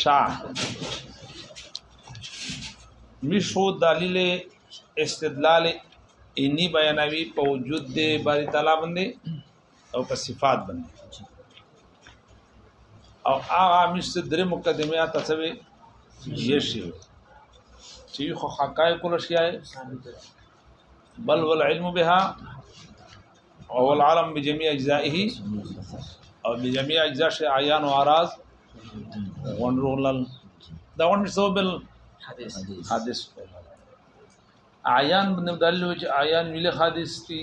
شا مشو دلیل استدلال اینی بیانوي په وجود دی باری تعالی باندې او په صفات باندې او هغه مشته درې مقدمه یا تسوی یې شي چې خو حقایق له شي بل والعلم بها او العالم بجميع اجزائه او بجميع اجزاء شي عیان او اراز غنرول دا غن سو بل حدیث حدیث عیان بن دلیل چې عیان ویل حدیث دي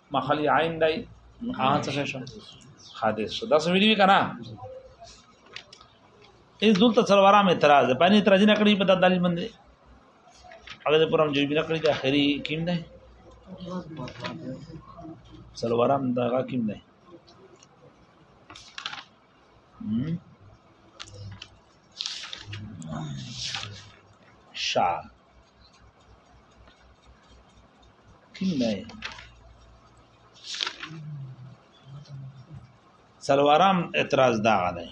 مخلی عین دی ها څه شو حادث شو دا سمې دی کنه اس دلته سرورام اعتراض باندې اعتراض نه کړی په دالي باندې هغه د پرم جوړ نه کړی د اخري کیم نه سلوارم دا حاکم دی شاه کیم نه سلوارم اعتراض دا غلای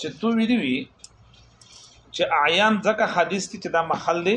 چې تو ویلی وی چې اعیان ځکه حدیث کې چې دا محل دی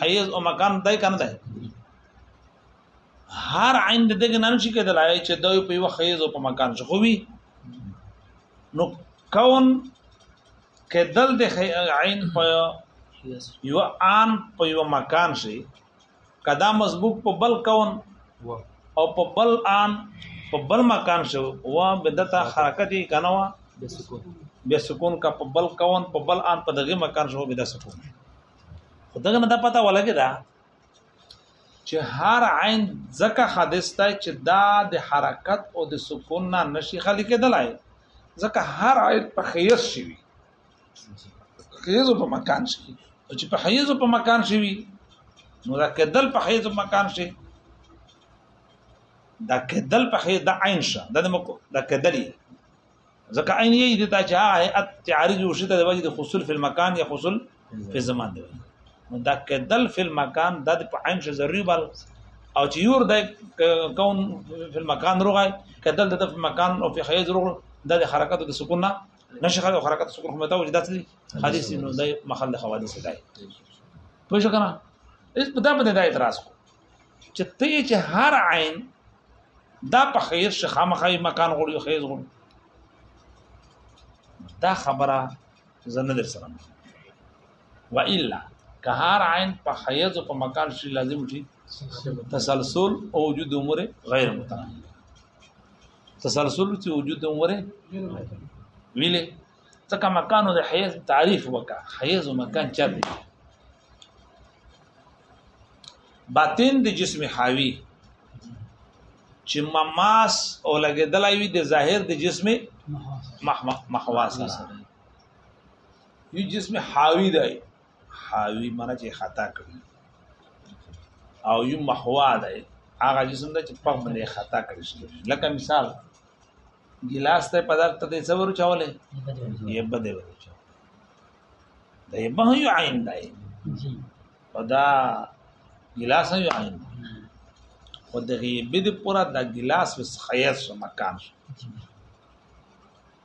حیز او مکان دای کنه دای هر عین د دې نه نشي کېدلای چې دوی په یو حیز او په مکان شو خوي نو کون کېدل د عین په یو ان په یو مکان شي کدا مسبوق په بل کون او په بل ان په بل مکان شو و بدتا حرکت یې کنه وا بیا سکون کا په بل کون په بل ان په دغه مکان شو بیا سکون خدغه نه دا پته ولګی دا چې هر عین ځکه حادث دی چې دا د حرکت او د سکون نه نشي خالی کېدلای ځکه هر عین په خیز شي وي خیز په مکان شي چې په حیز په مکان شي وي نو دا کېدل په حیز په مکان شي دا کېدل په حیز د عین شه د مکو دا کېدلی ځکه عین یې د تا چې هيئت تعارض وشته د وجه د خصول فی المکان یا خصول فی الزمان دی نو دا کدل فی المکان د په عین شو ضروري بل او چې یور د کون فی المکان روغای کدل د په مکان او په خیز روغ د حرکت د سکون نه نشه خلک حرکت سکون هم ته وجدات دي حدیث نو د محل حوادث دی پوه شو کنه اس په دا باندې دا اعتراض کو چې ته چې هر عین دا په خیر شخه مخای مکان غوړي خیز غوړي دا خبره زنه در سره و الا که هر عین په خیز او په مکان شي لازم شي تسلسل او وجود عمر غیر متناهي تسلسل چې وجود عمر ویلې ځکه مکان د حیز تعریف وکا حیز مکان چا دی باطن د جسم حاوی چې مماس او لګیدلای وي د ظاهر د جسم محواس سره یو جسم حاوی دی حاوی معنی چې خطا کړی او یو محوا دی هغه جسم د چې په باندې خطا کړی لکه مثال ګلاس ته په درته دې څور چولې یې بده ور چولې دا یې به یو عین دی جی او دا ګلاس یو عین دی او د غیبه دې پورا دا ګلاس وس خیر سو مکان سو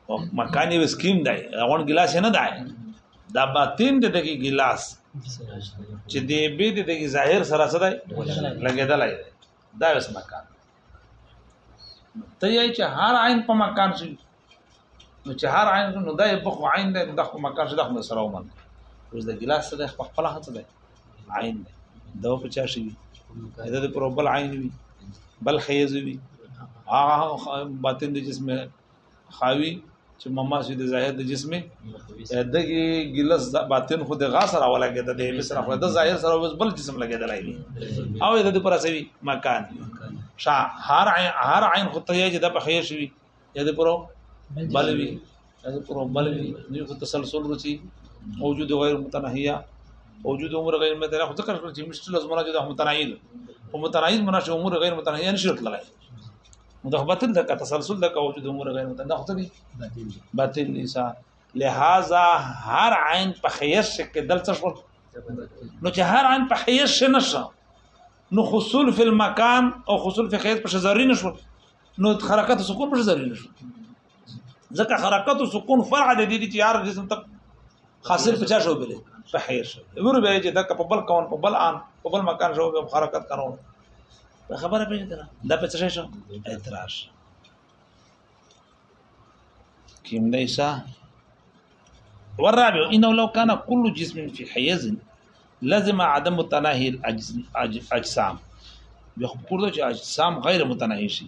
او مکان یې وسکیم دی غون ګلاس نه دی دا باطن دې دغه ګلاس چې دې به دې دغه ظاهر سره سره لګیدلای دی دا وس مکان ته یې چې هر عین په مکان شي نو چې هر عین نو دا یې په خو عین دی د خو مکان شي د خو سره ومن اوس د ګلاس سره خپل خپل هڅه ده عین دی دا په چا شي دا د پر بل عین وي بل خیز وي هغه باطن د جسم خاوي چې مما چې د ظاهر د جسم دغه ګلس د باطن خو د غا سره ولا کې د دې سره خو د ظاهر سره بس بل جسم لګیدل دی او د دې پر اسوي مکان شا هر عین هر عین خو ته یې د په خیر شوی یا د پرو بلوي د پرو بلوي نو خو تسلسل رچی موجود غیر متناهیه وجود امور غیر متناهیه خو ذکر کړ چې مشتل زمونه چې د متناهیه او متناهیه مناسب امور غیر متناهیه نشي تللی نو د باطل د تسلسل د کوو چې د امور غیر متنده خو دي باطل باطل نساء لہذا هر عین په خیش کې دل څه شو نو چې هر عین په خیش نشه نو حصول فی المکان او حصول فی خیش په ضروري نشو نو حرکت سکون په ضروري نشو ځکه حرکت او سکون فرع د دې چې یار جسم تک خاصر پچا شو بل په حیر شو ور به چې دک په بل کون په بل ان په بل مکان شو به حرکت کارو خبره به نه دا په څه شو اعتراض کیم دیسا والرابع انه لو كان كل جسم في حيز لازم عدم تناهي الاجسام بخبر ده چې اجسام غیر متناهي شي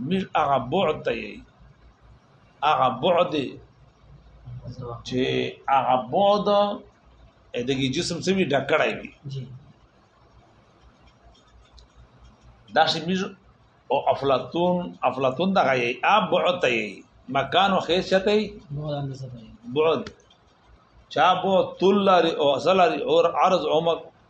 مش هغه بعد ته یې هغه بعد چې هغه بعد دغه جسم څه وی ډکړای وي دا چې مش او افلاطون افلاطون دغه یې اب بعد ته یې مکان او خیشت یې بعد اندازه بعد چا بو تل لري او اصل لري او عرض عمق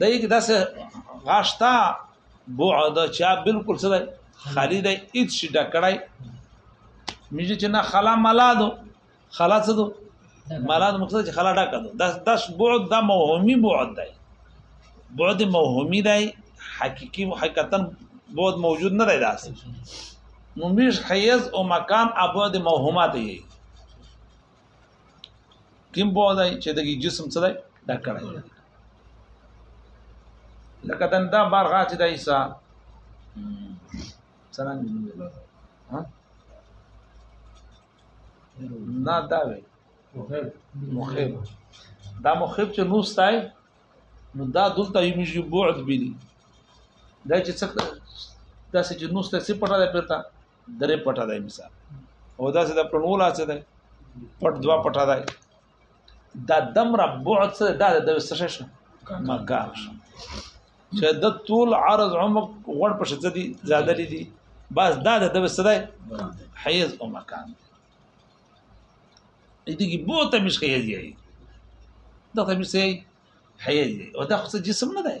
د یو داسې غاشتا بعد چا بالکل څه دی خالی دی هیڅ شي ډکړای مجه چې نه خلا ملا دو خلا څه دو ملا د مقصد چې خلا ډکا دو داس داس بعد دا موهمي بعد دی بعد موهمي دی حقيقي حقیقتا بعد موجود نه دی داس نو مش حیز او مکان ابعد موهمات یې کوم په ځای چې د جسم څخه ډک کړی لکه دا بار غاټ دی ایسا سلام ها نه دا وي مخيب دا مخيب چې نو ستای نو دا دلته یې مشي بعد بلی دا چې څه دا چې نو ستای څه پټه ده پرتا درې پټه دی مثال او دا چې د پړنولا چې دی پټ دوا پټه دی دا دمره بعد څه دا د څه شي مګار شي چې د طول عرض عمق غړ په شته دي زیاده دي بس دا د د څه دی حیز او مکان دې کې بو ته مش کې دی دا ته مش دی حیز دی او دا خو جسم نه دی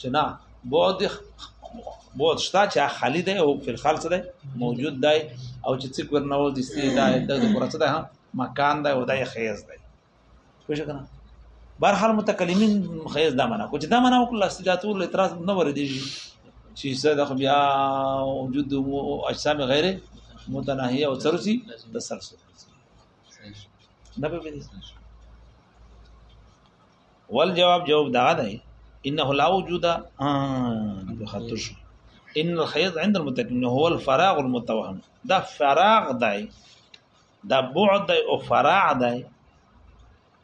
چې نه بعد بعد شته چې خالی دی او په خالص دی موجود دی او چې څوک ورنه و دي سي دا د قرات ده مکان دی او دای خیز دی پوه شو کنه برحال متکلمین خیز دا معنا کوم چې دا معنا وکړه چې دا ټول اعتراض نه ور دي چې څه د بیا وجود او اجسام غیر متناهیه او ترسي تسلسل نه به ول جواب جواب دا دی انه لا وجود اه خاطر شو ان الخيط عند المتكلم هو الفراغ المتوهم دا فراغ دی دا بعد دی او فراغ دی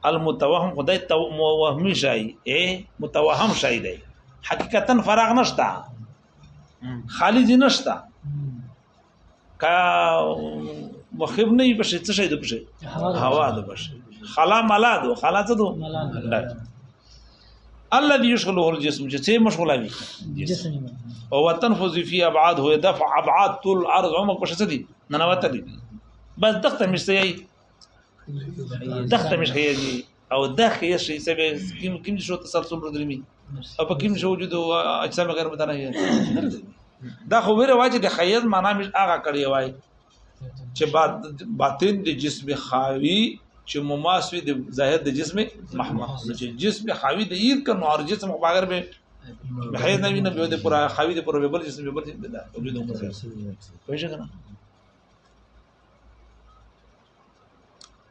المتوهم خدای تو وهمي شي اي متوهم شي دی حقیقتا فراغ نشته خالي نشته کا مخیب نه یې پښې څه شي د پښې هوا د پښې خلا ملا دو خلا څه دو الذي يشغله الجسم چې څه مشغوله وي جسم او وتنفذ في ابعاد هو دفع ابعاد طول الارض عمق پښې څه دي ننوته دي بس دغه مشته یې دغه مشته یې او داخل یې شي سبه کوم کوم شو تسلسل ردرمي او په کوم شو وجود اجسام غیر متناهي دا خو ویره واجه د خیز معنا مش هغه کړی وای چې باطن د جسم خاوي چې مماسوي د ظاهر د جسم محمد چې جسم خاوي د ایر کنو او جسم بغیر به بحیث نه وینم به د پورا خاوي د پورا به بل جسم به بل جسم ده وجود هم کوي پوه شئ کنه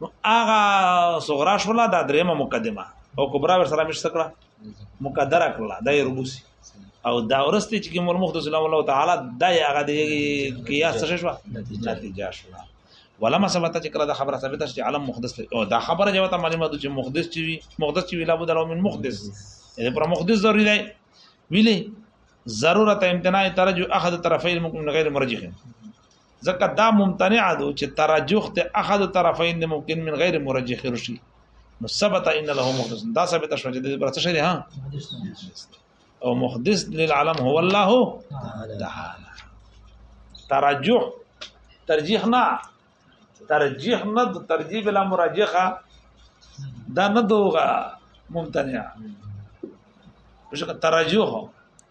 نو هغه صغرا شولا دا درېمه مقدمه او کبرا ور سره مشته کړه مقدره کړه دا ربوسی او دا ورسته چې مول مختص الله تعالی دا هغه د قیاس څه شو نتیجه شو ولما ثبت چې کله دا خبره ثابته شي عالم محدث او دا خبره جوه ته معلومه ده چې محدث چې وي محدث چې وي لابد له من محدث دې پر محدث ضروري دی ویلې ضرورت امتناع ترجو اخذ طرفي الممكن غیر مرجح ځکه دا ممتنع ده چې ترجح ته احد طرفین د ممکن من غیر مرجح رشي نو ثبت ان له محدث دا ثابت شو چې د برته شری ها او محدث للعالم هو الله تعالی ترجح ترجیح نه ترجیح نه ترجیح بلا مراجحه دا نه دوغه ممتنع مش ترجح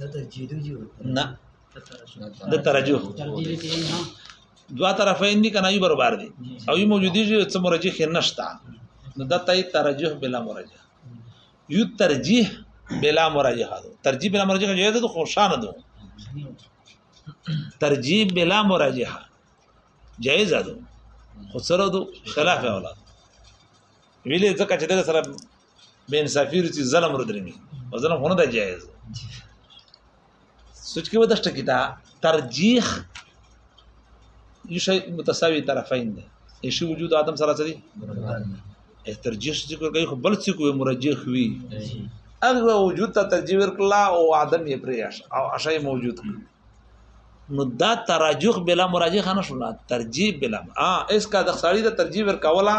د ترجیدو جو نه د ترجو دوا طرفین دي کنه یو برابر دي او یو موجودی جو څه مرجح نشتا نو د تای ترجح بلا مرجح یو ترجیح بلا مرجح دو ترجیح بلا مرجح جو ده خوشانه دو ترجیح بلا مرجح جایز ده خو سره دو خلاف اولاد ویلې ځکه چې دغه سره بین سفیر چې ظلم رو درنی او ظلم خونه ده جایز سوچ کې ودشت کی تا ترجیح یو شی متساوی طرفین ده ایشی وجود آدم سره سری ترجیح چې کوي خو بل څه کوي مرجح وي هغه وجود ته ترجیح ورکړه او آدم یې پرې او اشای موجود کړ نو دا تراجح بلا مراجح نه شو ترجیح بلا ا اس کا د خساری د ترجیح ورکولا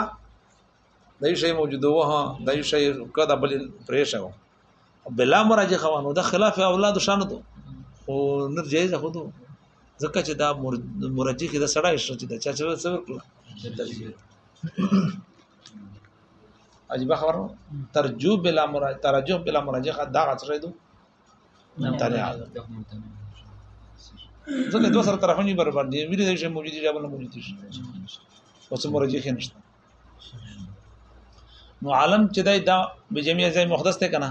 دا شی موجوده وه دا شی کدا بل پریشه وه بلا مراجع خوانو دا خلاف اولاد شانو دو او نر جایز خو دو ځکه چې دا مرجی کې دا سړی شو چې دا چا چې څه ورکړه عجیب خبر ترجو بلا مراجع ترجو بلا مراجع دا غڅ شوی دو ممتنع ځکه دوه سره طرفونه برابر دي ویل دي چې موجودي جواب نه موجودي شي اوس مرجی کې نشته نو عالم چې دای دا به جميع ځای مخدس ته کنه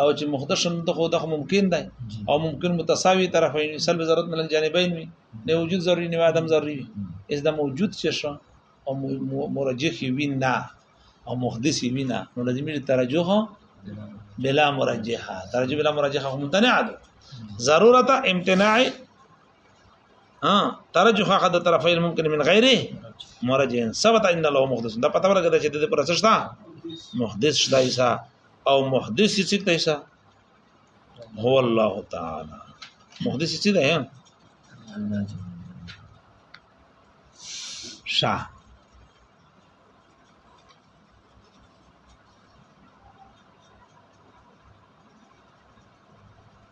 او چې مخدس شم ته خو د ممکن دی او ممکن متساوي طرفین سلب ضرورت من الجانبین وي نه وجود ضروری نه عدم ضروری اس دا موجود چې شو او مرجح وي نه او مخدس وي نه نو لازمي ترجح بلا مرجحه ترجح بلا مرجحه ممتنع ده ضرورت امتناع ها ترجح احد الطرفين ممكن من غيره مرجع ثبت ان له محدث دا پته ورګه چې د دې پر اساس دا محدث شدا ایسا او محدث چې ته ایسا هو الله تعالی محدث چې ده شاه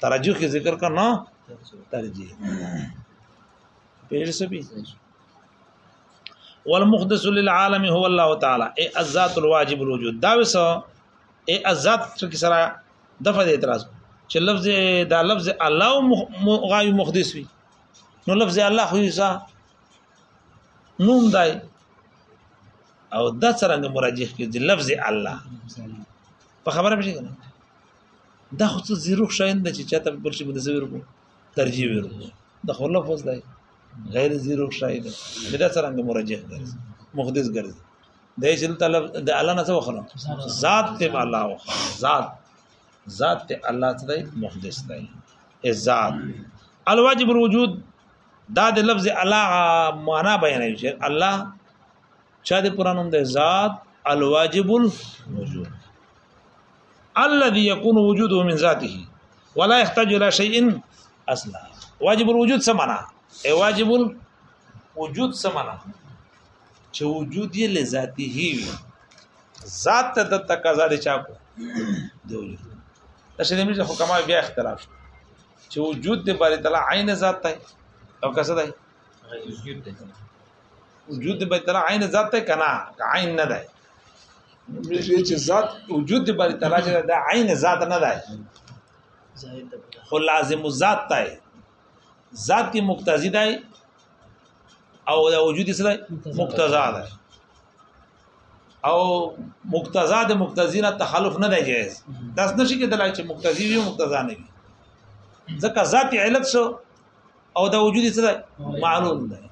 ترجیح کی ذکر کا نه ترجیح پیر سبی والمقدس للعالم هو الله تعالی ای الذات الواجب الوجود دا وسو ای الذات کی سره دفع اعتراض چې لفظ دا لفظ الله غای مقدس وی نو لفظ الله خو یسا نوم دای او دا څنګه مراجح کې لفظ الله په خبره به څنګه دا خو څه زیرو شاین ده چې چاته بل شي باندې زیرو ترجیح ورکړو دا خو لفظ دی غیر زیرو شاین ده دا څنګه مرجح ده محدث ګرځي د ایجل طلب د الله نه وخلو ذات ته الله او ذات ذات ته الله ته دی محدث دی ذات الواجب الوجود دا د لفظ الله معنا بیانوي چې الله چا د قران هم د ذات الواجب الوجود الذي يكون وجوده من ذاته ولا يحتاج الى شيء اصلا واجب الوجود سمنا اي واجب الوجود سمنا چې وجود یې لذاته وي ذات ته د تقاضا د چا کو دی وجود اصل دې موږ حکما بیا اختلاف چې وجود دې باري تعالی عین ذات ته او کسه ده وجود دې باري تعالی عین ذات ته کنا عین نه ده وی چې ذات وجود دی باندې تعالی چې دا عین ذات نه ده خو لازم ذات دی ذات کی مقتضی دی او دا وجود سره مقتضا ده او مقتضا د مقتضی نه تخلف نه دی جایز داس نشي کېدلای چې مقتضی وي مقتضا نه وي ځکه ذات علت شو او دا وجود سره معلوم دی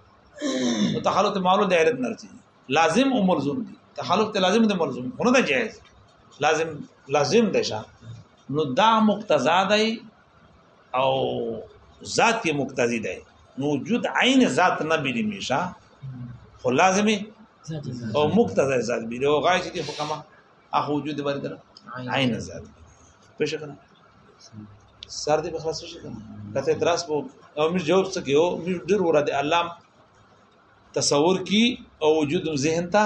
متخلف معلوم دی علت نه رسیږي لازم او ملزوم دي تخلف ته لازم دي ملزوم خو نه ده جائز لازم لازم ده شه نو دا مقتضا ده او ذات یې مقتضی ده نو وجود عین ذات نه بلی میشه خو لازمي او مقتضی ذات بلی او غای چې په کما اخو وجود ورته عین ذات پېښه کړه سر دې بخلاص شي کنه کته اعتراض وو او مې جواب څه کېو مې ډېر وره دي الله تصور کی او وجود ذهن ته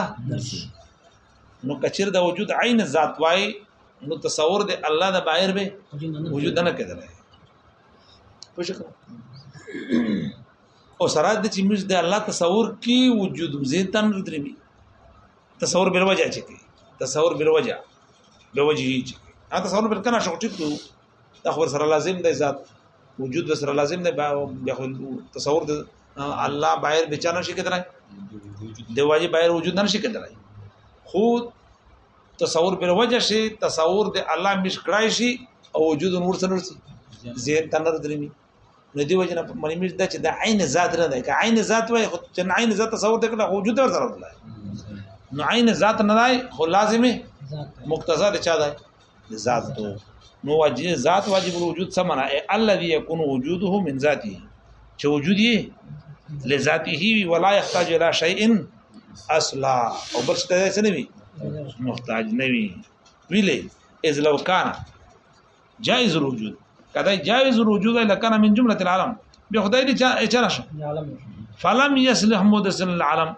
نو کچر د وجود عین ذات وای نو تصور د الله د بایر به وجود نه کېدل پوښښ او سره د چې موږ د الله تصور کی وجود ذهن ته نه درمي تصور بل وجه چې تصور بل وجه به وجهي چې هغه تصور بل کنه شو ټیک دا خبر سره لازم دی ذات وجود به سره لازم دی بیا خو تصور د الله بایر بچا نشي کېدلای د واجی بایر وجود نشي کېدلای خو تصور پر وجه شي تصور د الله مش کړای شي او وجود نور سره زیر تنر درمي نو دی وجنه په ملمیر دا چې د عین ذات نه دی که عین ذات وای خو چې عین ذات تصور ته کړه وجود ور سره ولا نو عین ذات نه دی خو لازمه مقتضا د چا دی ذات تو نو واجب ذات واجب الوجود سمنا الذي يكون وجوده من ذاته چې وجود یې لذاته وی ولا يحتاج الى شيء اصلا او بل څه ته نه وی محتاج نه وی ویلې اذ لو کان جائز الوجود کدا جائز الوجود لکان من جمله العالم به خدای دې چا چا شو فلم يصلح مدس العالم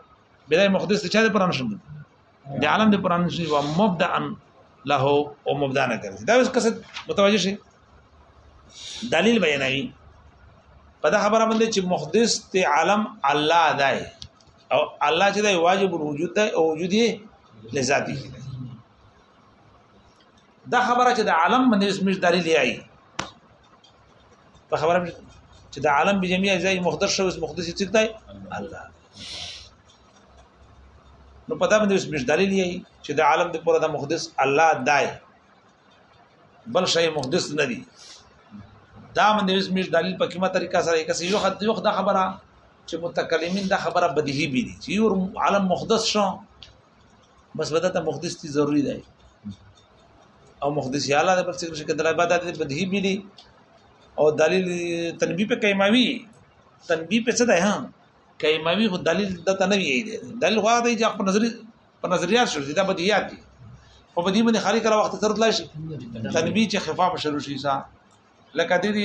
بدای مقدس چا دې پران شو د عالم دې پران شو او مبدا له او مبدا نه کوي دا اوس قصد متوجه شي دلیل بیانوي په دا خبره باندې چې مقدس ته عالم الله دی او الله چې دی واجب الوجود دی او وجود یې لذاتی دی دا خبره چې د عالم باندې زموږ دلیل یې په خبره چې د عالم به جميع ځای مخدر شو اس مخدس څوک دی الله نو په دا باندې زموږ دلیل یې چې د عالم د پوره د مخدس الله دای بل شی مخدس نه دی دا باندې زموږ دلیل په کومه طریقه سره یې کسي یو خد یو خد خبره چې متکلمین دا خبره بدیهی بي دي چې عالم مخدس شو بس ودا ته مخدس دي ضروری دی او مخدس اعلی د بل څه شي کدل عبادت دي بدهي ملي او دلیل تنبیه په کایماوی تنبیه په څه ده ها کایماوی خو دلیل د تنوی دی دلیل غوا دی چې خپل نظر په نظریات شو دا بدیهات دي خو په دې باندې خاري کړه وخت تر تلای شي تنبیه چې خفاف شروع شي سا لکه دې دی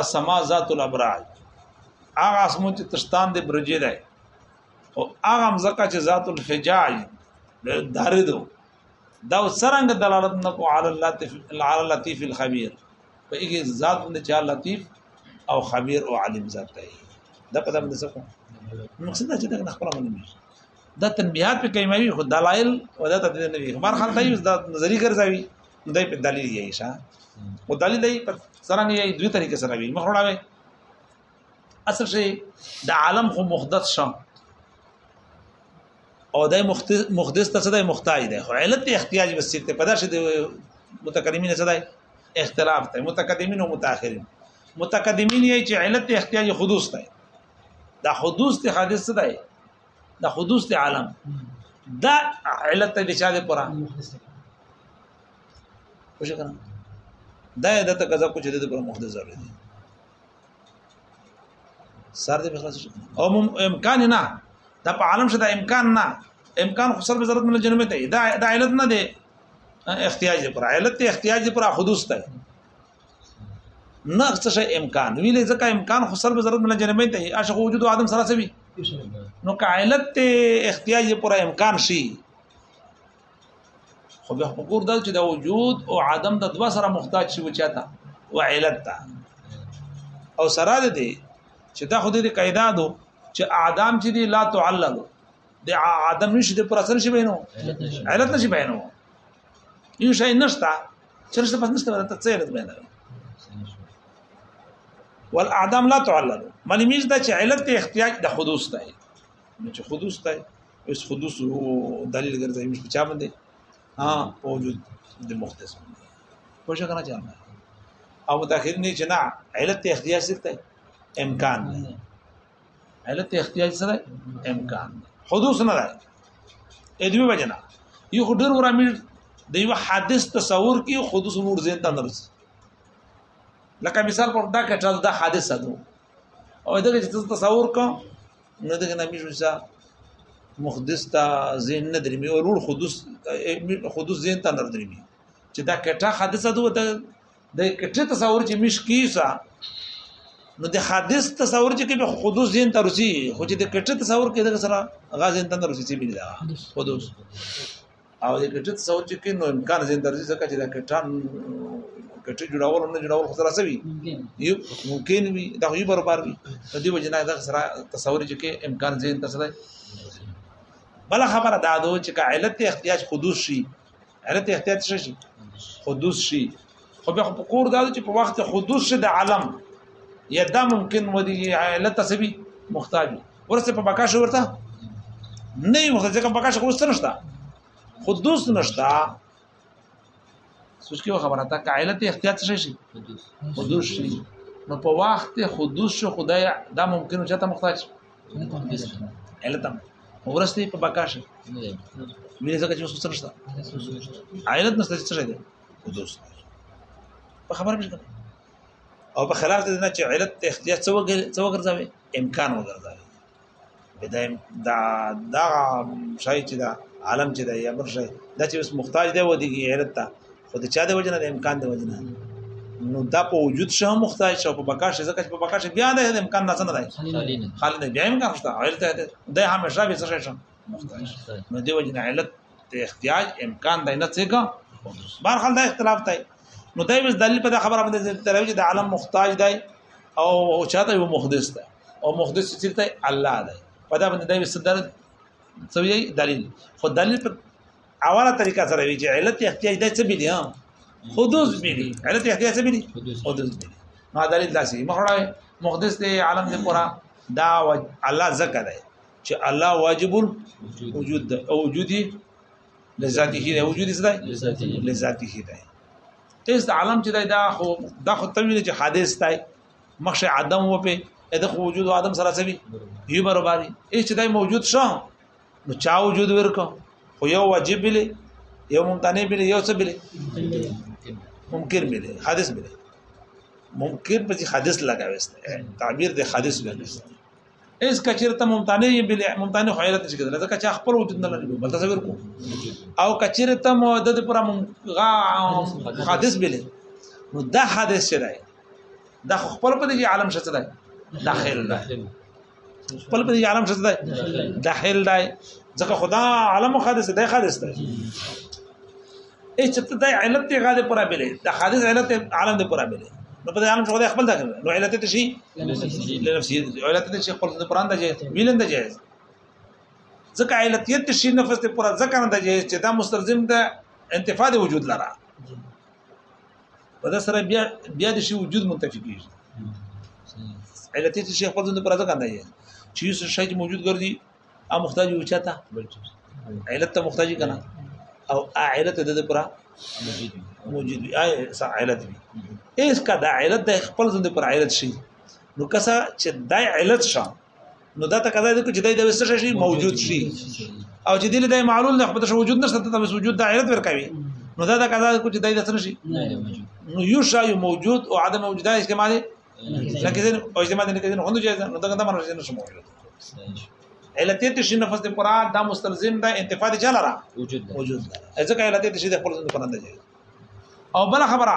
السما ذات الابراج هغه اسمو چې تشتان دی برجې دی او هغه مزکه چې ذات الفجاج داري دو دا سرنګ دلالت نه کو علی اللطیف علی اللطیف الخبیر په یوه ذات باندې چې لطیف او خبیر او عالم ذات دی دا په دغه څه مقصد دا چې دا خبره باندې دا تنبيهات په کیماوي خو دلایل او دا تدریس نه وي خبر خلک یې دا نظری ګرځوي نو دای په دلیل یې شه او دلیل یې په څنګه یې دوی طریقې سره وی مخړه وی اصل شي د عالم خو محدث شم او د محدث ته څه دی محتاج دی خو علت ته احتیاج وسیل ته پدې شه د متقدمین څه دی اختلاف ته متقدمین او متأخرین متقدمین یې چې علت ته احتیاج حدوث دی دا حدوث ته حادث دی دا حدوث د عالم دا علت ته بچا دي پره وشه کنه دا د ته قضا کو چې د پر محدث ضروري دي سر دې بخلاص او امکان نه دا په عالم شته امکان نه امکان خو سر به ضرورت مل جنمه ته دا دا علت نه دی احتیاج پر علت ته احتیاج پر حدوث ته نه څه شي امکان ویلې ځکه امکان خو سر به ضرورت من جنبین ته عاشق وجود ادم سره سوي نو که علت ته احتیاج پر امکان شي خو به حقوق دل چې د وجود او عدم د دوه سره محتاج شي وچاته او علت ته او سره دې چې دا خو دې قاعده دو چې اعدام چې دي لا تعلل د عدم نشي د پر اثر شي بینو علت نشي بینو یو شی نشته چې نشته پس نشته ته څه علت بینو والاعدام لا تعلل معنی میز دا چې علت ته احتیاج د حدوث دی نو چې حدوث دی اوس حدوث دلیل ګرځي مش بچا باندې ها وجود د مختص په شکه نه چانه او متأخر نه چې نه علت ته احتیاج سکته امکان نه علت احتیاج سره امکان حدوث نه راځي اې دوی وجنا یو ډېر ور امیر د یو حادث تصور کې حدوث نور زین ته نرسي لکه مثال پر دا کټه دا حادثه ده او دا چې تصور کوم نو دغه نبی شوسا محدث تا زین نه درې مې ورور حدوث حدوث زین ته نه درې مې چې دا کټه حادثه ده د کټه تصور چې مش کیسه نو د حادث تصور چې به حدوث زین ترسي خو چې د کټه تصور کې د سره غاز زین ترسي چې بلی دا حدوث او د کټه تصور چې کې نو امکان زین ترسي ځکه چې د کټان کټه جوړول نه جوړول خو سره سوي یو ممکن وي دا یو برابر وي د دې وجنه د سره تصور چې کې امکان زین ترسي بل خبره دا ده چې علت احتیاج حدوث شي علت احتیاط شي حدوث شي خو به په کور دا چې په وخت حدوث شي د علم یا دا ممکن ودی علت سبي محتاج ورسه په بکا شو ورته نه یو ځکه بکا شو ورسته نشته حدوث نشته سوچ کې خبره تا علت احتیاط شي شي حدوث شي نو په وخت حدوث شو خدای دا ممکن چې ته محتاج اله تم ورسته په بکاش مینه ځکه چې اوس څه نشته عائلت نشته څه شي دي دوس په خبره مش او په خلاف دې نه چې علت ته اختیار څو څو ګرځاوي امکان وګرځاوي بدایم دا دا شای چې دا عالم چې دا یا بل شای دا چې اوس محتاج دی و دي علت ته خو د چا د وجنه د امکان د وجنه نو دا په وجود شه مختای شه په بقا شه ځکه چې په بقا شه بیا د امکان نه څنګه دی خالد بیا امکان شته علت ده د همیشه به څه شه نو دی وجنه علت ته احتیاج امکان دی نه څنګه بهر حال دا اختلاف دی نو دا بس دلیل په خبره باندې تلوي چې د عالم محتاج دی او چاته یو محدث دی او محدث چې ته الله دی په دا باندې دا بس دلیل دلیل خو دلیل اوله طریقه سره وی چې علت احتیاج د څه بلی حدوث بلی علت احتیاج څه بلی حدوث بلی ما دلیل داسې مخړای مقدس دی عالم دی پورا دا الله زکه دی چې الله واجب الوجود ده او وجودي لذاته دی وجودي څه دی لذاته دی تیس د عالم چې دا خو دا خو تویل چې حادث دی مخشه عدم و په اته وجود عدم سره سوي یو برابرۍ هیڅ چې دا موجود شوه نو چا وجود ورکو خو یو واجب بلی یو ممتنع بلی یو څه بلی ممکن بلی حادث بلی ممکن په حادث لګاوست تعبیر د حادث لګاوست اس کچرته ممتنع بل ممتنع حیرت شي کېدل ځکه چې خپل وجود نه لري بل تصور کو او کچرته مدد پر غا حادث بل نو دا حادث شرای دا خپل په دې عالم شته داخل ده خپل په عالم څه دی داخل دی ځکه خدا عالم حادثه دی حادثه دی اې چې ته د علت ته غاده پورا بلې د حادث علت عالم دی پورا بلې نو په عالم څه دی خپل داخل نو علت ته شي لنفسي علت ته شي خپل د قران د جهه ویلند جهه ځکه علتیت شي نفس ته پورا ځکه نه د جهه چې دا مستلزم ده انتفاع وجود لره په دا سره بیا بیا د شی وجود منتفی کیږي علت چې شیخ په ځند پر ځکه نه یې چې یو شی چې موجود ګرځي ا محتاج یو چاته علت ته محتاج کنه او ا علت د دې پر موجود وي آی علت وي اس کا دا علت د خپل ځند پر علت شي نو کسا چې دا علت شوه نو دا تقاضا ده چې دای د وسه شي موجود شي او چې دله دای معلول نه خپل وجود نشته ته بس وجود د علت ورکوي نو دا تقاضا ده چې دای د سره شي نو یو شای موجود او عدم موجود دا استعمال لکه زين او استعمال نه کوي نو هندو جایز نو دا څنګه مرز نه شي موجود علتیت شي نفس د قران دا مستلزم ده انتفاع چا لره وجود ده وجود ده ځکه علتیت شي د خپل ځند قران ده او بل خبره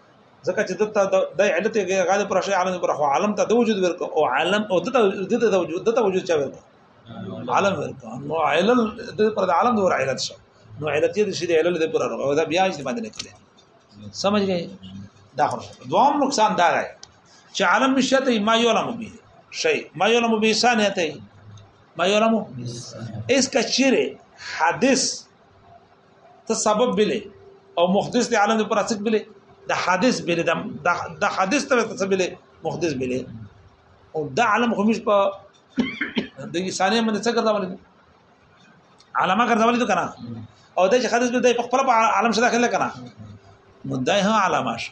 ځکه چې دته د علت کې غالب پر شی عالم پر خو عالم ته د وجود ورک او عالم او دته د وجود دته وجود چا ورک عالم ورک نو علل د پر عالم دور علت شو نو علت دې شي د علل د پر او دا بیا یې باندې نه کړي سمجھ گئے دا خو دوام نقصان دا دی چې عالم نشته ما یعلم به شی ما یعلم به ثانیته ما یعلم اس کچره حادث ته سبب بلې او محدث د عالم پر اساس بلې د حادث بلې د حادث تر څه بلې محدث بلې او دا عالم خو مش په د انساني من څه ګرځول دي علامه ګرځول دي کنه او د چې حادث به د خپل عالم شته خلک کنه مدای هم علامه شو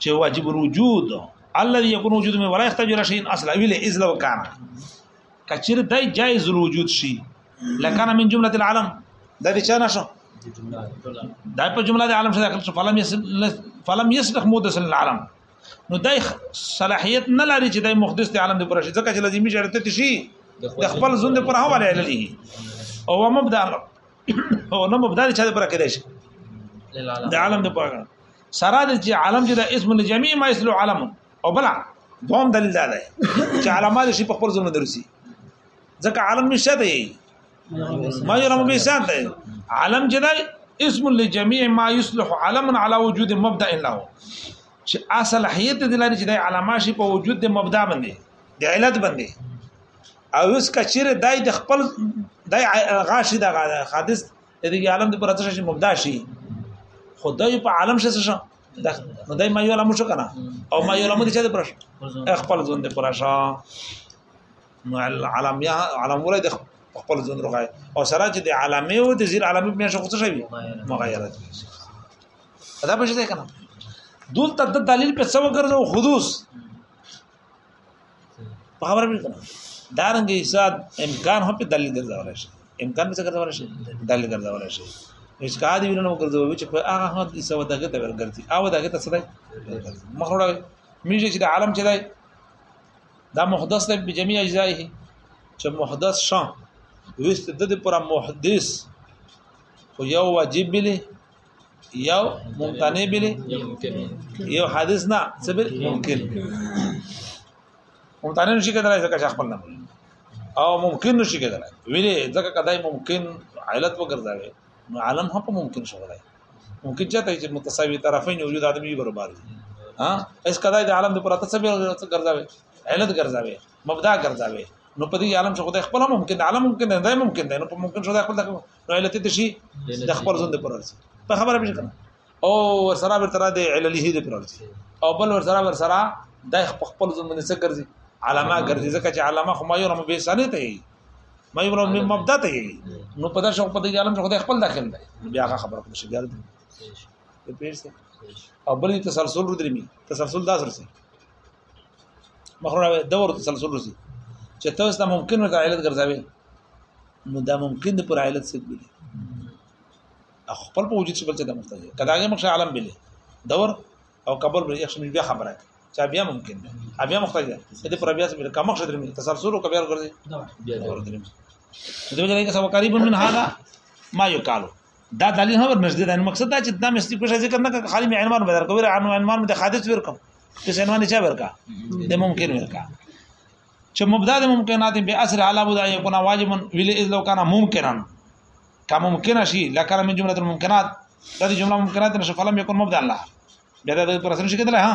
چې واجب الوجود الذي يكون وجود من ولا يحتاج الى شيء اصلا ویل اذ لو كان کچیر دای جایز الوجود شي لکان من جمله العالم دا دي چا نشو دا په جمله د عالم شته کله فلم يسل فلم يسلخ مودس العالم نو دای صلاحیت نه لري چې دای مخدس د عالم د پر شي ځکه چې لازمي شرط شي د خپل زوند پر هوا لري او مبدا او نه مبدا د چا د پر کېدای شي د عالم د پر سره د چې عالم چې د اسم الجميع ما اسلو عالم او بلا دوم دلیل دا دی چې علامات شي په خپل ځونه درسي ځکه عالم نشه دی ما یو رمو بیسان دی عالم چې دی اسم لجميع ما يصلح علم على وجود مبدا له چې اصل حیت د لري چې د علامه شي په وجود د مبدا باندې د علت باندې او اوس کچیره دای د خپل دای غاشي د حادث د دې عالم د پرته شي مبدا شي خدای په عالم شې څه نو دای ما یو لامو شو کنه او ما یو لامو دي چې د پرش خپل ځون د پرشا نو عالم یا عالم ولای د خپل ځون رغای او سره چې د عالمي او د زیر عالمي په نشه خو څه شي مغایرات دا به څه کنه دول ته د دلیل په څو ګرځو حدوث په خبره مې کړه دا رنګ ایجاد امکان هم په دلیل ګرځول شي امکان به څه ګرځول شي دلیل ګرځول شي هیڅ کا دی ویلنه وګرځوي چې په هغه هم د سو دغه ته ورګرځي او دغه ته سره مخړه میږي چې د عالم چې دی دا محدث دی په جميع اجزائه چې محدث شون وست د دې پر محدث خو یو واجب بلی یو ممتنع بلی یو حادث نه سبل ممکن ممتنع نشي کېدلای ځکه چې خپل نه او ممکن نشي کېدلای ویلې ځکه کدای ممکن علت وګرځاوي نو عالم هم په ممکن شو دی ممکن چې ته چې متساوي طرفین وجود ادمي برابر دي ها اس کدای د عالم د پر تاسو به ګرځاوي علت ګرځاوي مبدا ګرځاوي نو په دې عالم شو خدای خپل ممکن عالم ممکن نه دی ممکن دی نو په ممکن شو دی خپل علت ته شي د خپل ځند پر ارزي په خبره مې کنه او ور سره ور تر دې عللی هي د پر ارزي او بل ور سره ور سره د خپل ځند باندې څه ګرځي علامه ګرځي ځکه چې علامه خو ما یو رم به سنه ته یي ما یو رم مبدا ته یي نو په داسې په دې عالم خو د خپل داخل دی بیا هغه خبره کوم شي بیا دې او بل تسلسل ردرمي تسلسل دا سره مخرونه دور تسلسل رسی چې تاسو ته ممکن ورته علت ګرځاوي نو دا ممکن پر علت څه بلی خپل په وجود شپل څه د مختلف کداګه مخ عالم بلی دور او قبل به یخ بیا خبره چا بیا ممکن ده بیا مختلف ده دې پر بیا سره کوم خدای درمي تسلسل او کبیر ګرځي دور درمي دغه ځای کې سبا قریب من هاذا ما یقالو دا دلیل هم ورنږدې ده مقصد دا چې دا مستي کوشه ذکر نه کوي خالي عنوان بدر کوي عنوان مې د حادث ورکم چې عنوان چا ورکا د ممکن ورکا چې مبدا د ممکنات به اثر علا بدا یکون واجب ویل اذ لو کان ممکنا کا ممکن شي لکه من جمله الممکنات دا د جمله ممکنات نشه فلم یکون مبدا الله بیا دا پر اثر شي کېدل ها